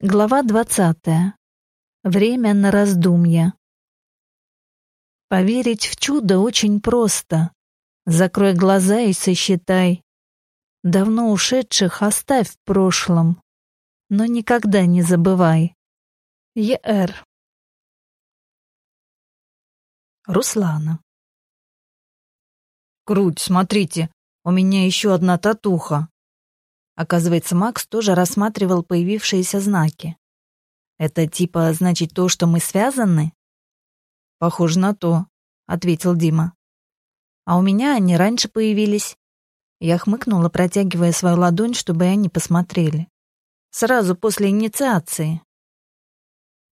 Глава двадцатая. Время на раздумья. Поверить в чудо очень просто. Закрой глаза и сосчитай. Давно ушедших оставь в прошлом, но никогда не забывай. Е.Р. Руслана. Круть, смотрите, у меня еще одна татуха. Оказывается, Макс тоже рассматривал появившиеся знаки. «Это типа значит то, что мы связаны?» «Похоже на то», — ответил Дима. «А у меня они раньше появились». Я хмыкнула, протягивая свою ладонь, чтобы они посмотрели. «Сразу после инициации».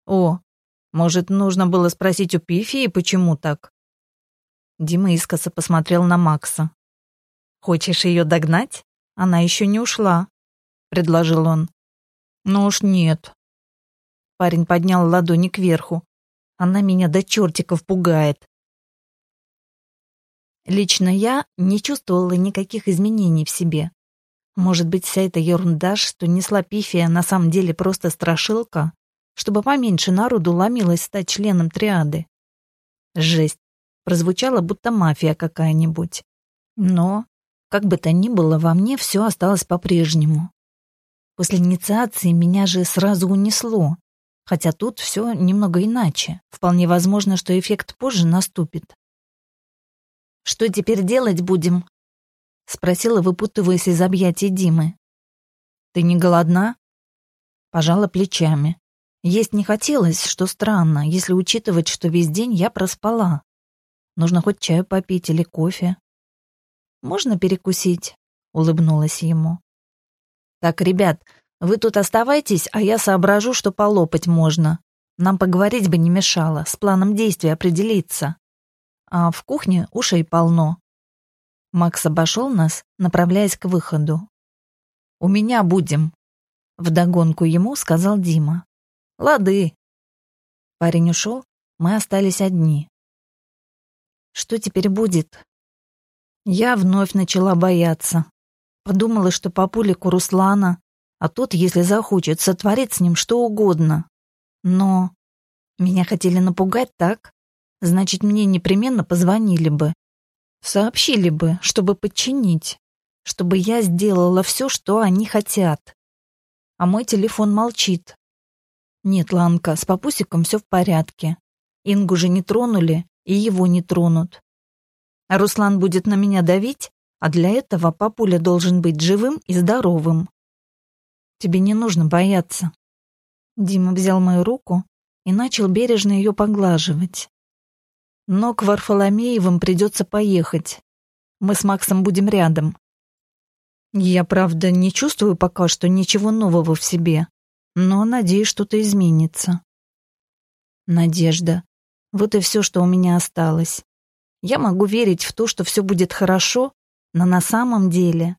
«О, может, нужно было спросить у Пифии, почему так?» Дима искоса посмотрел на Макса. «Хочешь ее догнать?» Она еще не ушла», — предложил он. «Ну уж нет». Парень поднял ладони кверху. «Она меня до чертиков пугает». Лично я не чувствовала никаких изменений в себе. Может быть, вся эта ерунда, что несла Пифия, на самом деле просто страшилка, чтобы поменьше народу ломилось стать членом триады. Жесть. Прозвучало, будто мафия какая-нибудь. Но как бы то ни было, во мне все осталось по-прежнему. После инициации меня же сразу унесло, хотя тут все немного иначе. Вполне возможно, что эффект позже наступит. «Что теперь делать будем?» — спросила, выпутываясь из объятий Димы. «Ты не голодна?» Пожала плечами. Есть не хотелось, что странно, если учитывать, что весь день я проспала. Нужно хоть чаю попить или кофе. Можно перекусить?» — улыбнулась ему. «Так, ребят, вы тут оставайтесь, а я соображу, что полопать можно. Нам поговорить бы не мешало, с планом действия определиться. А в кухне ушей полно». Макс обошел нас, направляясь к выходу. «У меня будем», — вдогонку ему сказал Дима. «Лады». Парень ушел, мы остались одни. «Что теперь будет?» Я вновь начала бояться. Подумала, что папулик у Руслана, а тот, если захочет, сотворит с ним что угодно. Но меня хотели напугать так, значит, мне непременно позвонили бы. Сообщили бы, чтобы подчинить, чтобы я сделала все, что они хотят. А мой телефон молчит. Нет, Ланка, с папусиком все в порядке. Ингу же не тронули, и его не тронут. Руслан будет на меня давить, а для этого папуля должен быть живым и здоровым. Тебе не нужно бояться. Дима взял мою руку и начал бережно ее поглаживать. Но к Варфоломеевым придется поехать. Мы с Максом будем рядом. Я, правда, не чувствую пока что ничего нового в себе, но надеюсь, что-то изменится. Надежда. Вот и все, что у меня осталось. Я могу верить в то, что все будет хорошо, но на самом деле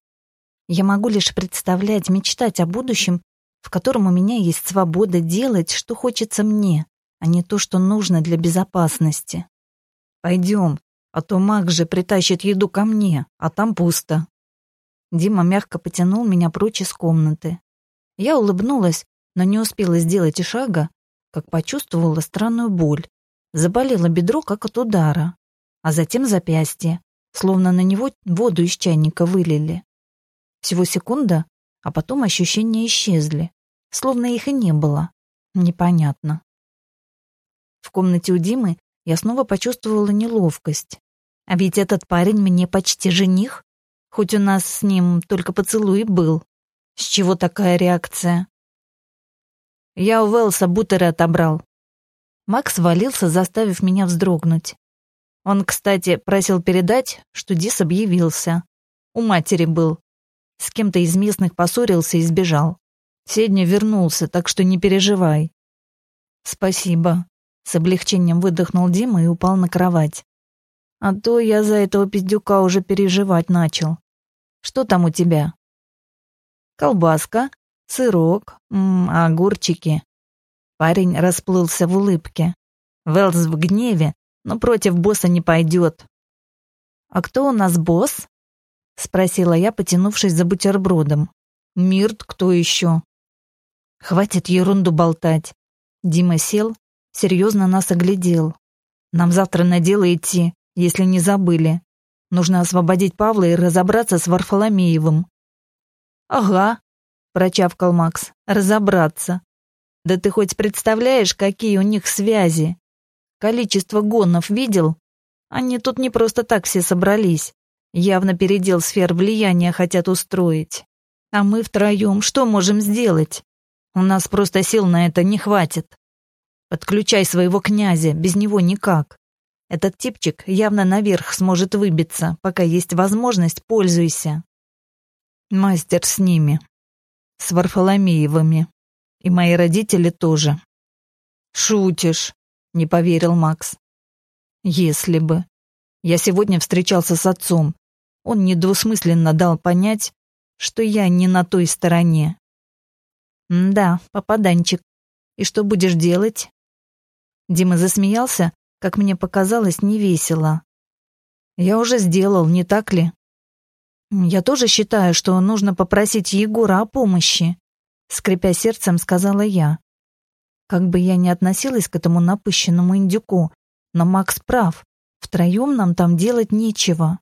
я могу лишь представлять, мечтать о будущем, в котором у меня есть свобода делать, что хочется мне, а не то, что нужно для безопасности. Пойдем, а то маг же притащит еду ко мне, а там пусто. Дима мягко потянул меня прочь из комнаты. Я улыбнулась, но не успела сделать и шага, как почувствовала странную боль. Заболело бедро, как от удара а затем запястье, словно на него воду из чайника вылили. Всего секунда, а потом ощущения исчезли, словно их и не было. Непонятно. В комнате у Димы я снова почувствовала неловкость. А ведь этот парень мне почти жених, хоть у нас с ним только поцелуй был. С чего такая реакция? Я у Велса бутеры отобрал. Макс валился, заставив меня вздрогнуть. Он, кстати, просил передать, что Дис объявился. У матери был. С кем-то из местных поссорился и сбежал. Сегодня вернулся, так что не переживай. Спасибо. С облегчением выдохнул Дима и упал на кровать. А то я за этого пиздюка уже переживать начал. Что там у тебя? Колбаска, сырок, м -м, огурчики. Парень расплылся в улыбке. Велс в гневе но против босса не пойдет. «А кто у нас босс?» — спросила я, потянувшись за бутербродом. «Мирт, кто еще?» Хватит ерунду болтать. Дима сел, серьезно нас оглядел. Нам завтра на дело идти, если не забыли. Нужно освободить Павла и разобраться с Варфоломеевым. Ага, прочавкал Макс, разобраться. Да ты хоть представляешь, какие у них связи? Количество гонов видел? Они тут не просто так все собрались. Явно передел сфер влияния хотят устроить. А мы втроем что можем сделать? У нас просто сил на это не хватит. Подключай своего князя, без него никак. Этот типчик явно наверх сможет выбиться, пока есть возможность, пользуйся. Мастер с ними. С Варфоломеевыми. И мои родители тоже. Шутишь, не поверил Макс. Если бы. Я сегодня встречался с отцом. Он недвусмысленно дал понять, что я не на той стороне. «Да, попаданчик. И что будешь делать?» Дима засмеялся, как мне показалось, невесело. «Я уже сделал, не так ли?» «Я тоже считаю, что нужно попросить Егора о помощи», скрипя сердцем, сказала я. Как бы я ни относилась к этому напыщенному индюку, но Макс прав. Втроем нам там делать нечего.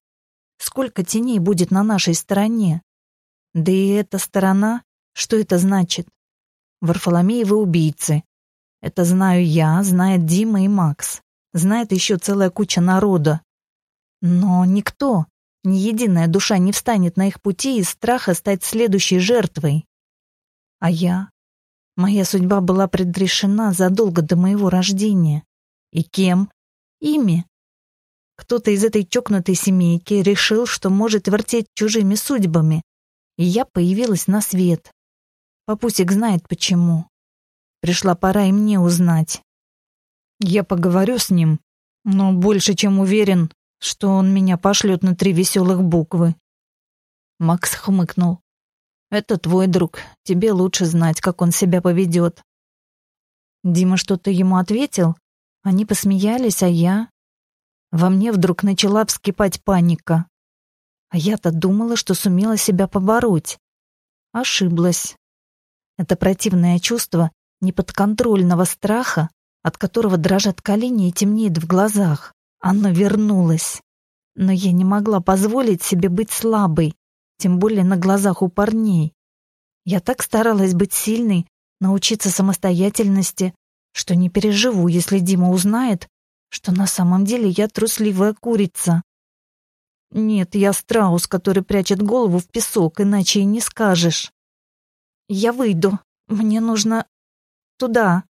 Сколько теней будет на нашей стороне? Да и эта сторона, что это значит? Варфоломеевы убийцы. Это знаю я, знает Дима и Макс. Знает еще целая куча народа. Но никто, ни единая душа не встанет на их пути из страха стать следующей жертвой. А я? Моя судьба была предрешена задолго до моего рождения. И кем? Ими. Кто-то из этой чокнутой семейки решил, что может вертеть чужими судьбами, и я появилась на свет. Папусик знает почему. Пришла пора и мне узнать. Я поговорю с ним, но больше чем уверен, что он меня пошлет на три веселых буквы. Макс хмыкнул. Это твой друг, тебе лучше знать, как он себя поведет. Дима что-то ему ответил, они посмеялись, а я... Во мне вдруг начала вскипать паника. А я-то думала, что сумела себя побороть. Ошиблась. Это противное чувство неподконтрольного страха, от которого дрожат колени и темнеет в глазах. Оно вернулось. Но я не могла позволить себе быть слабой, тем более на глазах у парней. Я так старалась быть сильной, научиться самостоятельности, что не переживу, если Дима узнает, что на самом деле я трусливая курица. Нет, я страус, который прячет голову в песок, иначе и не скажешь. Я выйду. Мне нужно туда.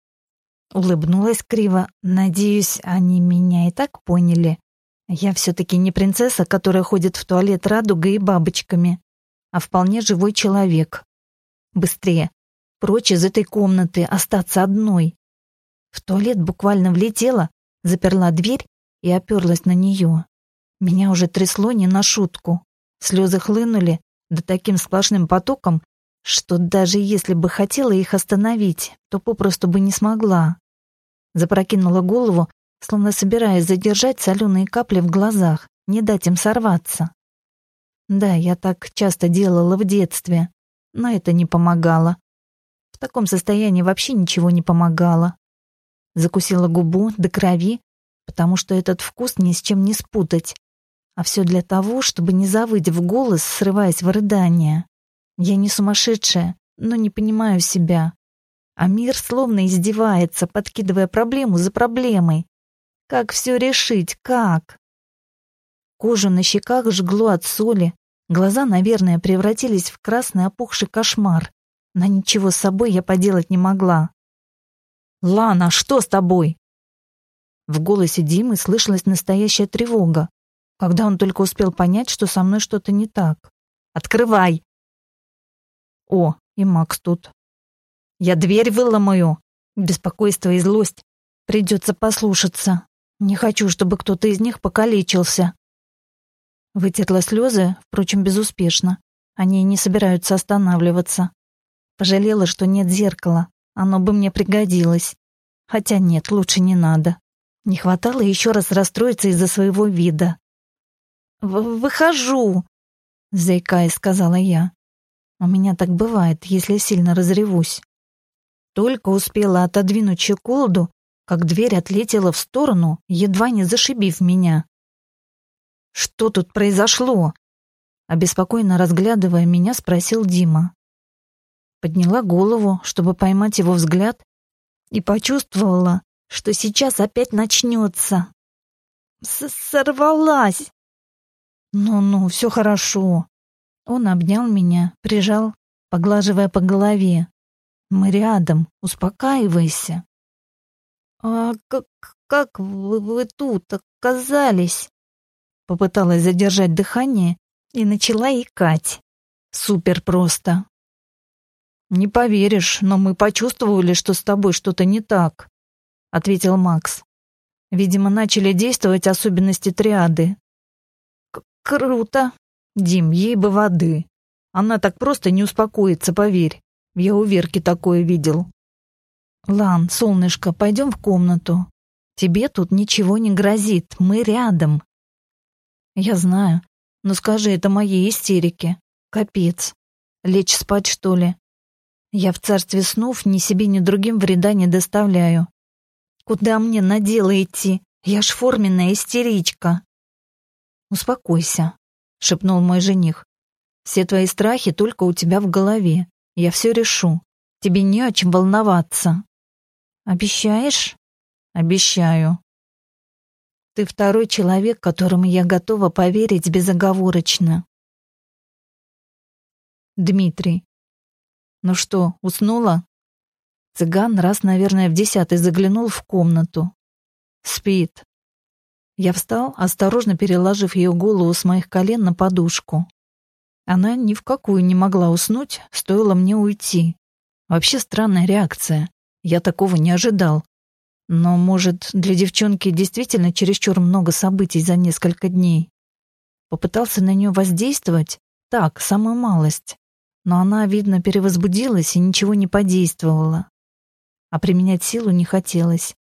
Улыбнулась криво. Надеюсь, они меня и так поняли. Я все-таки не принцесса, которая ходит в туалет радугой и бабочками, а вполне живой человек. Быстрее. Прочь из этой комнаты, остаться одной. В туалет буквально влетела, заперла дверь и оперлась на нее. Меня уже трясло не на шутку. Слезы хлынули, да таким сплошным потоком, что даже если бы хотела их остановить, то попросту бы не смогла. Запрокинула голову, словно собираясь задержать соленые капли в глазах, не дать им сорваться. Да, я так часто делала в детстве, но это не помогало. В таком состоянии вообще ничего не помогало. Закусила губу до крови, потому что этот вкус ни с чем не спутать. А все для того, чтобы не завыть в голос, срываясь в рыдание. Я не сумасшедшая, но не понимаю себя. А мир словно издевается, подкидывая проблему за проблемой. Как все решить? Как? Кожу на щеках жгло от соли. Глаза, наверное, превратились в красный опухший кошмар. Но ничего с собой я поделать не могла. «Лана, что с тобой?» В голосе Димы слышалась настоящая тревога, когда он только успел понять, что со мной что-то не так. «Открывай!» О, и Макс тут. «Я дверь выломаю!» Беспокойство и злость. Придется послушаться. Не хочу, чтобы кто-то из них покалечился. Вытерла слезы, впрочем, безуспешно. Они не собираются останавливаться. Пожалела, что нет зеркала. Оно бы мне пригодилось. Хотя нет, лучше не надо. Не хватало еще раз расстроиться из-за своего вида. «Выхожу!» — заикаясь, сказала я. «У меня так бывает, если сильно разревусь. Только успела отодвинуть щеколду, как дверь отлетела в сторону, едва не зашибив меня. «Что тут произошло?» Обеспокоенно разглядывая меня, спросил Дима. Подняла голову, чтобы поймать его взгляд, и почувствовала, что сейчас опять начнется. С Сорвалась! Ну-ну, все хорошо. Он обнял меня, прижал, поглаживая по голове. Мы рядом, успокаивайся. А как, как вы, вы тут оказались? Попыталась задержать дыхание и начала икать. Супер просто. Не поверишь, но мы почувствовали, что с тобой что-то не так, ответил Макс. Видимо, начали действовать особенности триады. К Круто. Дим, ей бы воды. Она так просто не успокоится, поверь. Я у Верки такое видел. Лан, солнышко, пойдем в комнату. Тебе тут ничего не грозит, мы рядом. Я знаю, но скажи это моей истерике. Капец. Лечь спать, что ли? Я в царстве снов ни себе, ни другим вреда не доставляю. Куда мне на дело идти? Я ж форменная истеричка. Успокойся, шепнул мой жених. Все твои страхи только у тебя в голове. Я все решу. Тебе не о чем волноваться. Обещаешь? Обещаю. Ты второй человек, которому я готова поверить безоговорочно. Дмитрий. Ну что, уснула? Цыган раз, наверное, в десятый заглянул в комнату. Спит. Я встал, осторожно переложив ее голову с моих колен на подушку. Она ни в какую не могла уснуть, стоило мне уйти. Вообще странная реакция. Я такого не ожидал. Но, может, для девчонки действительно чересчур много событий за несколько дней. Попытался на нее воздействовать? Так, самую малость. Но она, видно, перевозбудилась и ничего не подействовала а применять силу не хотелось.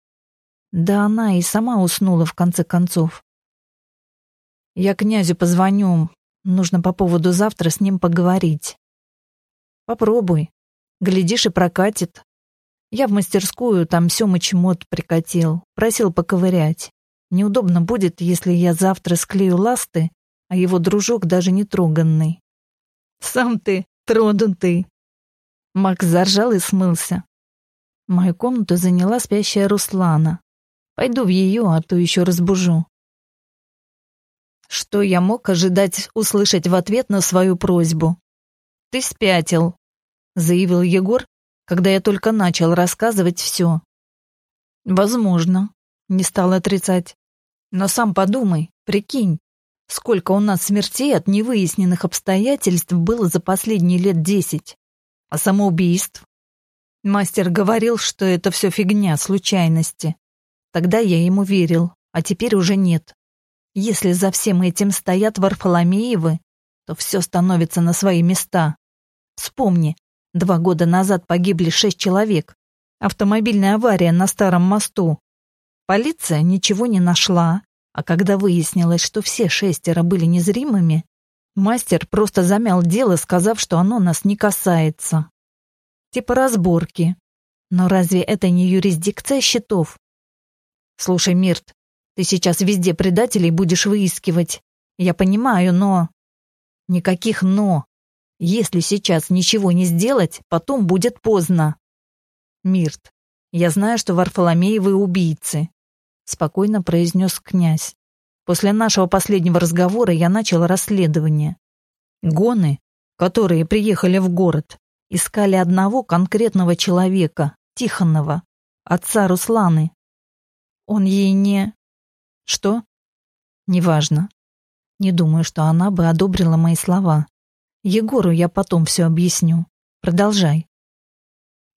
Да она и сама уснула в конце концов. Я князю позвоню, нужно по поводу завтра с ним поговорить. Попробуй, глядишь и прокатит. Я в мастерскую, там Сёмыч мод прикатил, просил поковырять. Неудобно будет, если я завтра склею ласты, а его дружок даже не троганный. Сам ты тронутый. Макс заржал и смылся. Мою комнату заняла спящая Руслана. Пойду в ее, а то еще разбужу. Что я мог ожидать услышать в ответ на свою просьбу? «Ты спятил», — заявил Егор, когда я только начал рассказывать все. «Возможно», — не стал отрицать. «Но сам подумай, прикинь, сколько у нас смертей от невыясненных обстоятельств было за последние лет десять, а самоубийств Мастер говорил, что это все фигня, случайности. Тогда я ему верил, а теперь уже нет. Если за всем этим стоят Варфоломеевы, то все становится на свои места. Вспомни, два года назад погибли шесть человек. Автомобильная авария на старом мосту. Полиция ничего не нашла, а когда выяснилось, что все шестеро были незримыми, мастер просто замял дело, сказав, что оно нас не касается типа разборки. Но разве это не юрисдикция счетов? Слушай, Мирт, ты сейчас везде предателей будешь выискивать. Я понимаю, но... Никаких «но». Если сейчас ничего не сделать, потом будет поздно. Мирт, я знаю, что Варфоломеевы убийцы, спокойно произнес князь. После нашего последнего разговора я начал расследование. Гоны, которые приехали в город, искали одного конкретного человека, Тихонова, отца Русланы. Он ей не... Что? Неважно. Не думаю, что она бы одобрила мои слова. Егору я потом все объясню. Продолжай.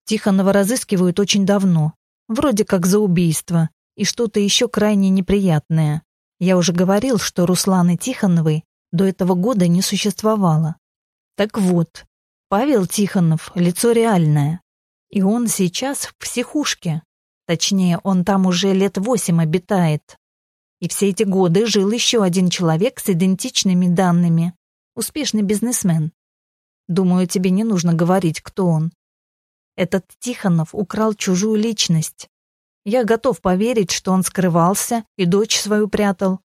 Тихонова разыскивают очень давно. Вроде как за убийство. И что-то еще крайне неприятное. Я уже говорил, что Русланы Тихоновой до этого года не существовало. Так вот, Павел Тихонов — лицо реальное. И он сейчас в психушке. Точнее, он там уже лет восемь обитает. И все эти годы жил еще один человек с идентичными данными. Успешный бизнесмен. Думаю, тебе не нужно говорить, кто он. Этот Тихонов украл чужую личность. Я готов поверить, что он скрывался и дочь свою прятал.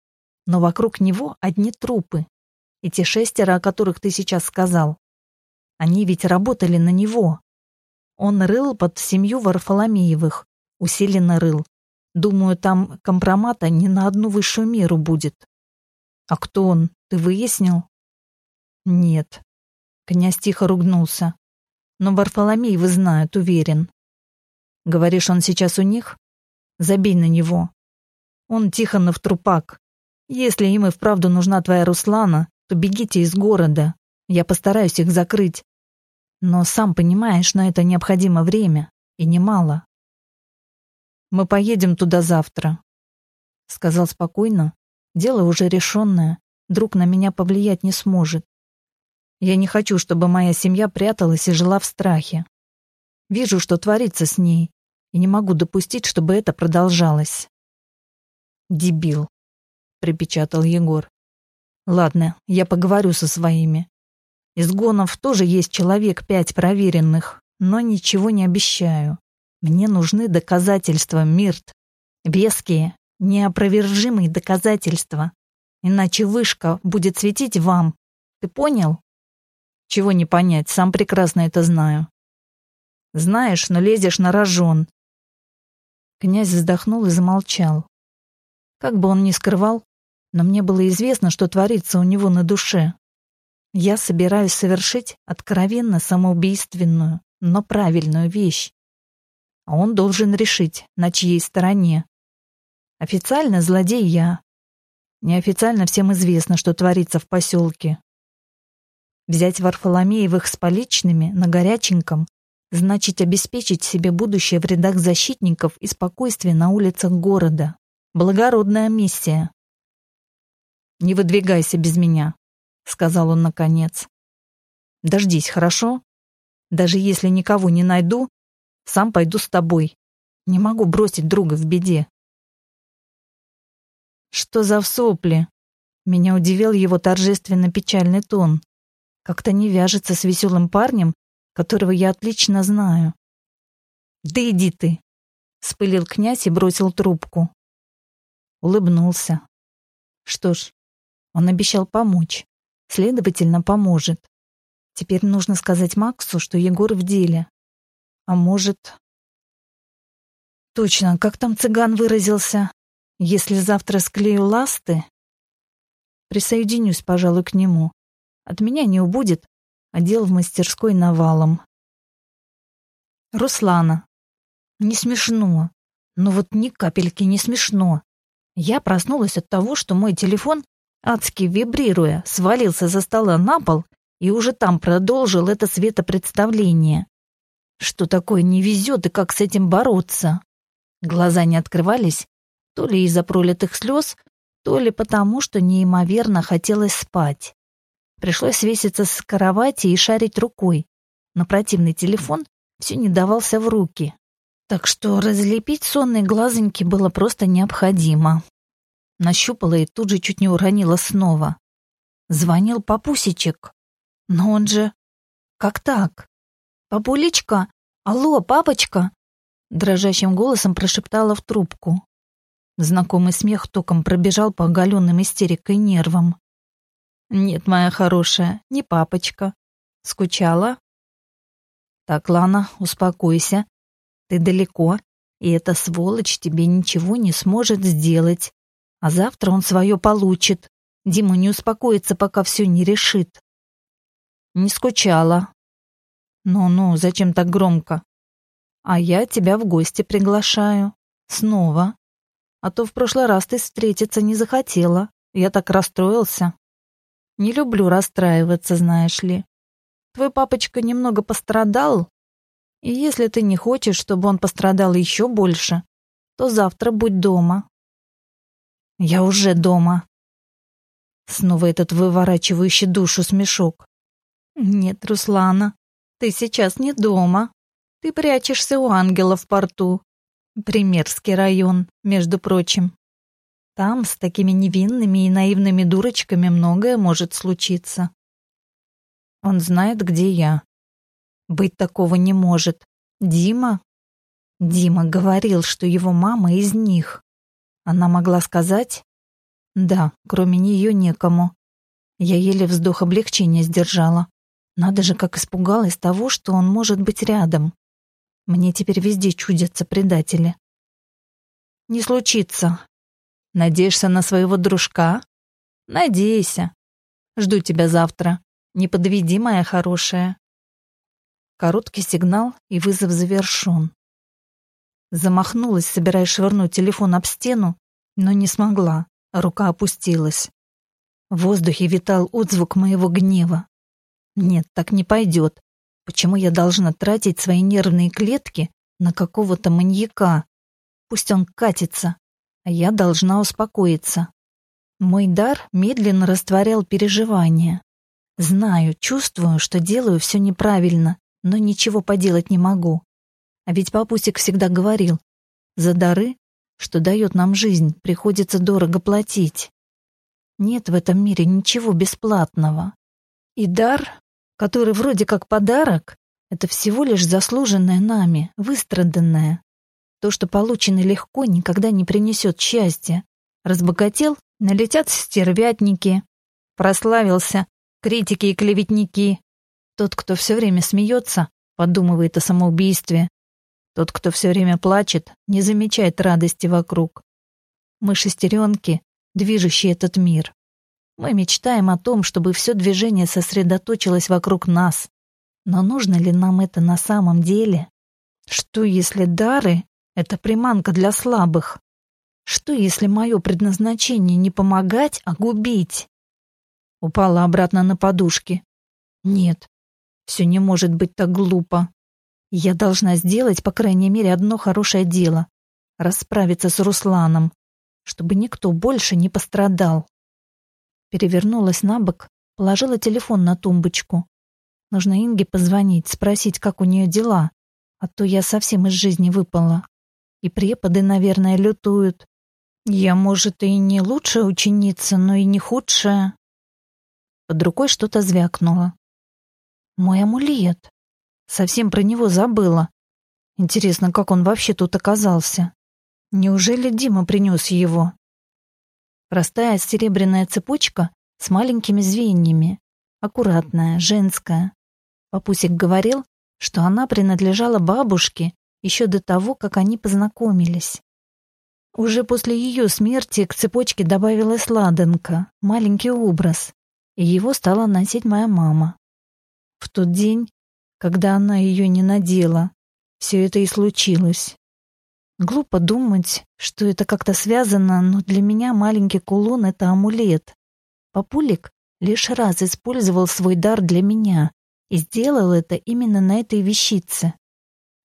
Но вокруг него одни трупы. И те шестеро, о которых ты сейчас сказал. Они ведь работали на него. Он рыл под семью Варфоломеевых. Усиленно рыл. Думаю, там компромата не на одну высшую меру будет. А кто он, ты выяснил? Нет. Князь тихо ругнулся. Но Варфоломей вы знают, уверен. Говоришь, он сейчас у них? Забей на него. Он Тихонов трупак. Если им и вправду нужна твоя Руслана, то бегите из города. Я постараюсь их закрыть. Но сам понимаешь, на это необходимо время. И немало. Мы поедем туда завтра. Сказал спокойно. Дело уже решенное. Друг на меня повлиять не сможет. Я не хочу, чтобы моя семья пряталась и жила в страхе. Вижу, что творится с ней, и не могу допустить, чтобы это продолжалось. «Дебил», — припечатал Егор. «Ладно, я поговорю со своими. Из гонов тоже есть человек пять проверенных, но ничего не обещаю. Мне нужны доказательства, Мирт. Веские, неопровержимые доказательства. Иначе вышка будет светить вам. Ты понял? Чего не понять, сам прекрасно это знаю. Знаешь, но лезешь на рожон. Князь вздохнул и замолчал. Как бы он ни скрывал, но мне было известно, что творится у него на душе. Я собираюсь совершить откровенно самоубийственную, но правильную вещь. А он должен решить, на чьей стороне. Официально злодей я. Неофициально всем известно, что творится в поселке. Взять Варфоломеевых с поличными на горяченьком значит обеспечить себе будущее в рядах защитников и спокойствие на улицах города. Благородная миссия. «Не выдвигайся без меня», — сказал он наконец. «Дождись, хорошо? Даже если никого не найду, сам пойду с тобой. Не могу бросить друга в беде». «Что за сопли?» Меня удивил его торжественно-печальный тон. Как-то не вяжется с веселым парнем, которого я отлично знаю. «Да иди ты!» — спылил князь и бросил трубку. Улыбнулся. Что ж, он обещал помочь, следовательно, поможет. Теперь нужно сказать Максу, что Егор в деле. А может... Точно, как там цыган выразился? Если завтра склею ласты... Присоединюсь, пожалуй, к нему. От меня не убудет, а дел в мастерской навалом. Руслана. Не смешно. Ну вот ни капельки не смешно. Я проснулась от того, что мой телефон, адски вибрируя, свалился за стола на пол и уже там продолжил это светопредставление. Что такое не везет и как с этим бороться? Глаза не открывались, то ли из-за пролитых слез, то ли потому, что неимоверно хотелось спать. Пришлось свеситься с кровати и шарить рукой, но противный телефон все не давался в руки. Так что разлепить сонные глазоньки было просто необходимо. Нащупала и тут же чуть не уронила снова. Звонил папусечек. Но он же... Как так? «Папулечка? Алло, папочка?» Дрожащим голосом прошептала в трубку. Знакомый смех током пробежал по оголенным истерикой нервам. «Нет, моя хорошая, не папочка. Скучала?» «Так, Лана, успокойся. Ты далеко, и эта сволочь тебе ничего не сможет сделать. А завтра он свое получит. Дима не успокоится, пока все не решит». «Не скучала». «Ну-ну, зачем так громко?» «А я тебя в гости приглашаю. Снова. А то в прошлый раз ты встретиться не захотела. Я так расстроился». Не люблю расстраиваться, знаешь ли. Твой папочка немного пострадал, и если ты не хочешь, чтобы он пострадал еще больше, то завтра будь дома. Я уже дома. Снова этот выворачивающий душу смешок. Нет, Руслана, ты сейчас не дома. Ты прячешься у ангела в порту. Примерский район, между прочим. Там с такими невинными и наивными дурочками многое может случиться. Он знает, где я. Быть такого не может. Дима? Дима говорил, что его мама из них. Она могла сказать? Да, кроме нее некому. Я еле вздох облегчения сдержала. Надо же, как испугалась того, что он может быть рядом. Мне теперь везде чудятся предатели. Не случится. Надеешься на своего дружка? Надейся. Жду тебя завтра. Не подведи, моя хорошая. Короткий сигнал, и вызов завершен. Замахнулась, собираясь швырнуть телефон об стену, но не смогла. Рука опустилась. В воздухе витал отзвук моего гнева. Нет, так не пойдет. Почему я должна тратить свои нервные клетки на какого-то маньяка? Пусть он катится, я должна успокоиться. Мой дар медленно растворял переживания. Знаю, чувствую, что делаю все неправильно, но ничего поделать не могу. А ведь папусик всегда говорил, за дары, что дает нам жизнь, приходится дорого платить. Нет в этом мире ничего бесплатного. И дар, который вроде как подарок, это всего лишь заслуженное нами, выстраданное. То, что получено легко, никогда не принесет счастья. Разбогател — налетят стервятники. Прославился — критики и клеветники. Тот, кто все время смеется, подумывает о самоубийстве. Тот, кто все время плачет, не замечает радости вокруг. Мы шестеренки, движущие этот мир. Мы мечтаем о том, чтобы все движение сосредоточилось вокруг нас. Но нужно ли нам это на самом деле? Что если дары — это приманка для слабых? Что если мое предназначение не помогать, а губить? Упала обратно на подушки. Нет, все не может быть так глупо. Я должна сделать, по крайней мере, одно хорошее дело. Расправиться с Русланом, чтобы никто больше не пострадал. Перевернулась на бок, положила телефон на тумбочку. Нужно Инге позвонить, спросить, как у нее дела, а то я совсем из жизни выпала. И преподы, наверное, лютуют. Я, может, и не лучшая ученица, но и не худшая. Под рукой что-то звякнуло. Мой амулет. Совсем про него забыла. Интересно, как он вообще тут оказался? Неужели Дима принес его? Простая серебряная цепочка с маленькими звеньями. Аккуратная, женская. Папусик говорил, что она принадлежала бабушке еще до того, как они познакомились. Уже после ее смерти к цепочке добавилась ладанка, маленький образ, и его стала носить моя мама. В тот день, когда она ее не надела, все это и случилось. Глупо думать, что это как-то связано, но для меня маленький кулон — это амулет. Папулик лишь раз использовал свой дар для меня и сделал это именно на этой вещице.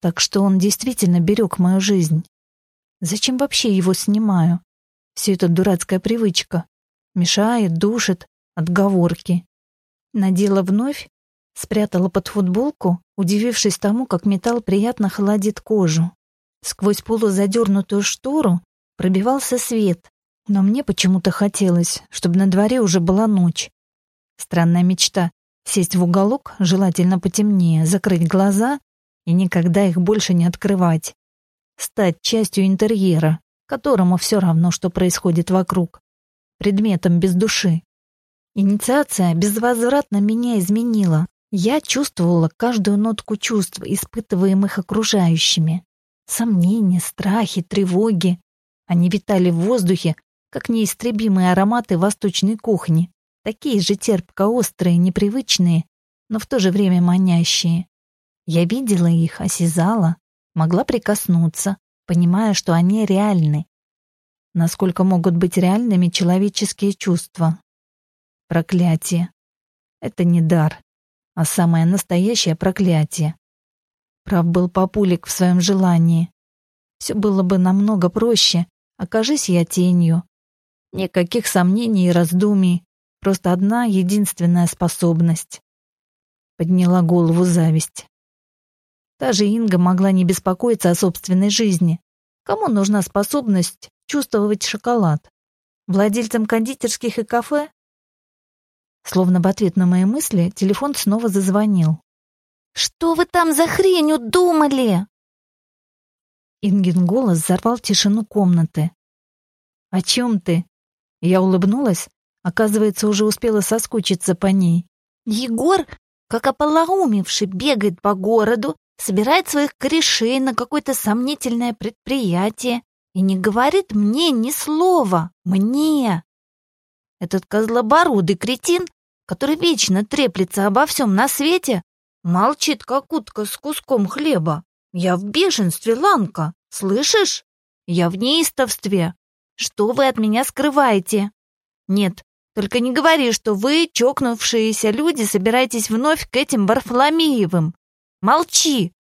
Так что он действительно берег мою жизнь. Зачем вообще его снимаю? Все это дурацкая привычка. Мешает, душит, отговорки. Надела вновь Спрятала под футболку, удивившись тому, как металл приятно холодит кожу. Сквозь полузадернутую штору пробивался свет, но мне почему-то хотелось, чтобы на дворе уже была ночь. Странная мечта — сесть в уголок, желательно потемнее, закрыть глаза и никогда их больше не открывать. Стать частью интерьера, которому все равно, что происходит вокруг. Предметом без души. Инициация безвозвратно меня изменила, я чувствовала каждую нотку чувств, испытываемых окружающими. Сомнения, страхи, тревоги. Они витали в воздухе, как неистребимые ароматы восточной кухни, такие же терпко-острые, непривычные, но в то же время манящие. Я видела их, осязала, могла прикоснуться, понимая, что они реальны. Насколько могут быть реальными человеческие чувства? Проклятие. Это не дар а самое настоящее проклятие. Прав был папулик в своем желании. Все было бы намного проще, окажись я тенью. Никаких сомнений и раздумий, просто одна единственная способность. Подняла голову зависть. Та же Инга могла не беспокоиться о собственной жизни. Кому нужна способность чувствовать шоколад? Владельцам кондитерских и кафе Словно в ответ на мои мысли, телефон снова зазвонил. Что вы там за хрень удумали?» Ингин голос взорвал тишину комнаты. «О чем ты?» Я улыбнулась, оказывается, уже успела соскучиться по ней. «Егор, как ополоумевший, бегает по городу, собирает своих корешей на какое-то сомнительное предприятие и не говорит мне ни слова. Мне!» Этот козлобородый кретин, который вечно треплется обо всем на свете, молчит, как утка с куском хлеба. Я в бешенстве, Ланка, слышишь? Я в неистовстве. Что вы от меня скрываете? Нет, только не говори, что вы, чокнувшиеся люди, собираетесь вновь к этим Варфоломеевым. Молчи.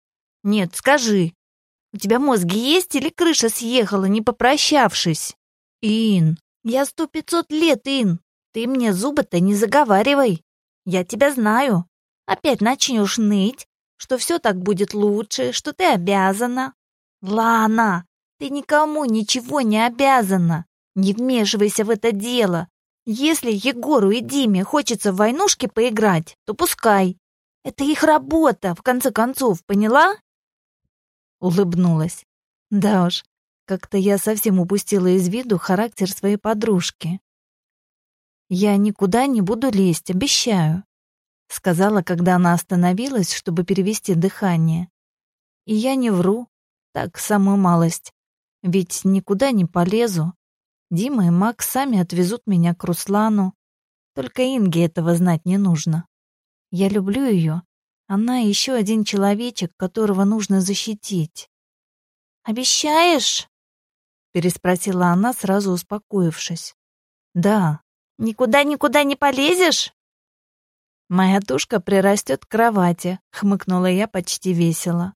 Нет, скажи. У тебя мозги есть или крыша съехала, не попрощавшись? Ин, я сто пятьсот лет, Ин. Ты мне зубы-то не заговаривай. Я тебя знаю. Опять начнешь ныть, что все так будет лучше, что ты обязана. Лана, ты никому ничего не обязана. Не вмешивайся в это дело. Если Егору и Диме хочется в войнушки поиграть, то пускай. Это их работа, в конце концов, поняла? Улыбнулась. Да уж, как-то я совсем упустила из виду характер своей подружки. Я никуда не буду лезть, обещаю сказала, когда она остановилась, чтобы перевести дыхание. И я не вру, так самую малость. Ведь никуда не полезу. Дима и Макс сами отвезут меня к Руслану. Только Инге этого знать не нужно. Я люблю ее. Она еще один человечек, которого нужно защитить. «Обещаешь?» — переспросила она, сразу успокоившись. «Да». «Никуда-никуда не полезешь?» «Моя тушка прирастет к кровати», — хмыкнула я почти весело.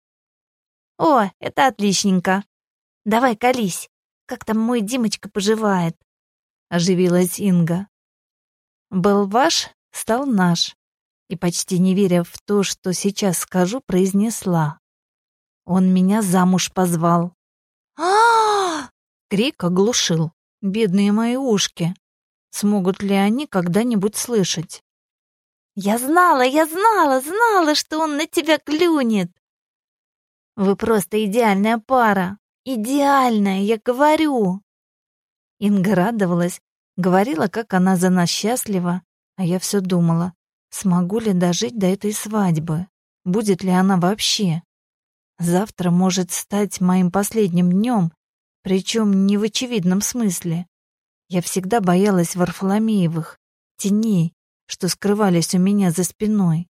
«О, это отличненько. Давай колись. Как там мой Димочка поживает?» — оживилась Инга. «Был ваш, стал наш», и, почти не веря в то, что сейчас скажу, произнесла. «Он меня замуж позвал». а Крик оглушил. Бедные мои ушки. Смогут ли они когда-нибудь слышать? Я знала, я знала, знала, что он на тебя клюнет. Вы просто идеальная пара. Идеальная, я говорю. Инга радовалась, говорила, как она за нас счастлива, а я все думала, смогу ли дожить до этой свадьбы, будет ли она вообще. Завтра может стать моим последним днем, причем не в очевидном смысле. Я всегда боялась Варфоломеевых, теней, что скрывались у меня за спиной.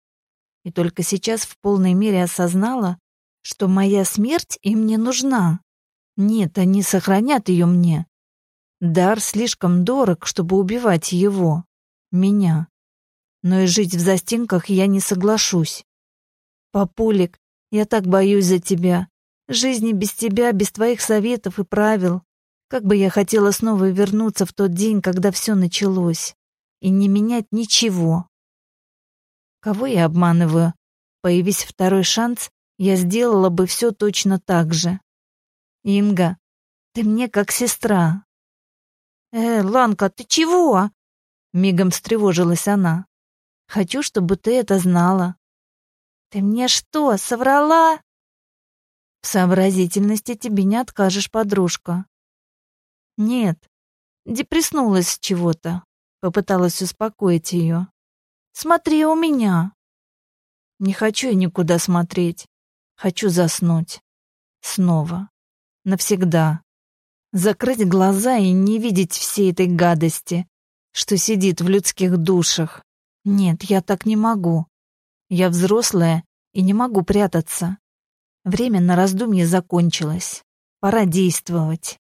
И только сейчас в полной мере осознала, что моя смерть им не нужна. Нет, они сохранят ее мне. Дар слишком дорог, чтобы убивать его, меня. Но и жить в застенках я не соглашусь. Папулик, я так боюсь за тебя. Жизни без тебя, без твоих советов и правил. Как бы я хотела снова вернуться в тот день, когда все началось и не менять ничего. Кого я обманываю? Появись второй шанс, я сделала бы все точно так же. Инга, ты мне как сестра. Э, Ланка, ты чего? Мигом встревожилась она. Хочу, чтобы ты это знала. Ты мне что, соврала? В сообразительности тебе не откажешь, подружка. Нет, депреснулась с чего-то. Попыталась успокоить ее. «Смотри у меня!» Не хочу я никуда смотреть. Хочу заснуть. Снова. Навсегда. Закрыть глаза и не видеть всей этой гадости, что сидит в людских душах. Нет, я так не могу. Я взрослая и не могу прятаться. Время на раздумье закончилось. Пора действовать.